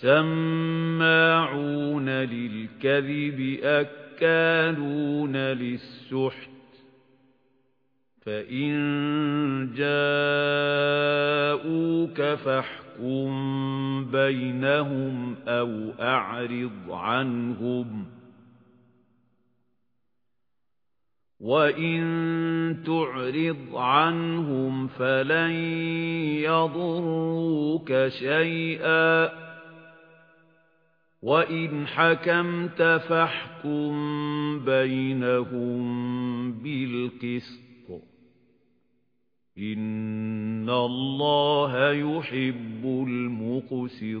سماعون للكذب أكالون للسحت. فإن جاءوك فاحكم بينهم أو أعرض عنهم. وَإِن تُعْرِضْ عَنْهُمْ فَلَن يَضُرُّوكَ شَيْئًا. وَإِنْ حَكَمْتَ فَاحْكُم بَيْنَهُم بِالْقِسْطِ إِنَّ اللَّهَ يُحِبُّ الْمُقْسِطِينَ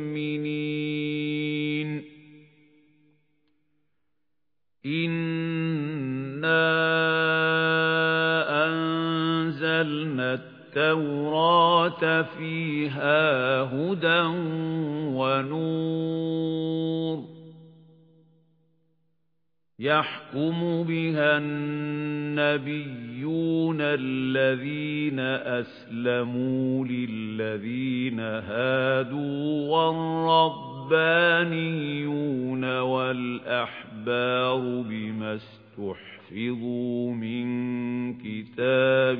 أَنزَلْنَا التَّوْرَاةَ فِيهَا هُدًى وَنُورٌ يَحْكُمُ بِهَا النَّبِيُّونَ الَّذِينَ أَسْلَمُوا لِلَّذِينَ هَادُوا وَالرَّبَّانِيُّونَ وَالْأَحْبَارُ بِمَا اسْتُحْفِظُوا مِنْ كِتَابِ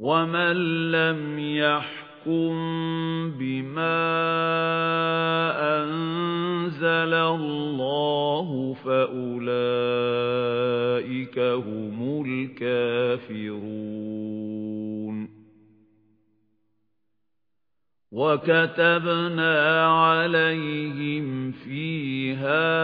وَمَن لَّمْ يَحْكُم بِمَا أَنزَلَ اللَّهُ فَأُولَئِكَ هُمُ الْكَافِرُونَ وَكَتَبْنَا عَلَيْهِمْ فِيهَا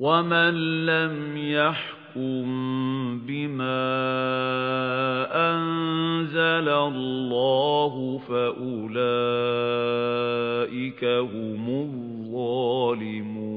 وَمَن لَّمْ يَحْكُم بِمَا أَنزَلَ اللَّهُ فَأُولَٰئِكَ هُمُ الظَّالِمُونَ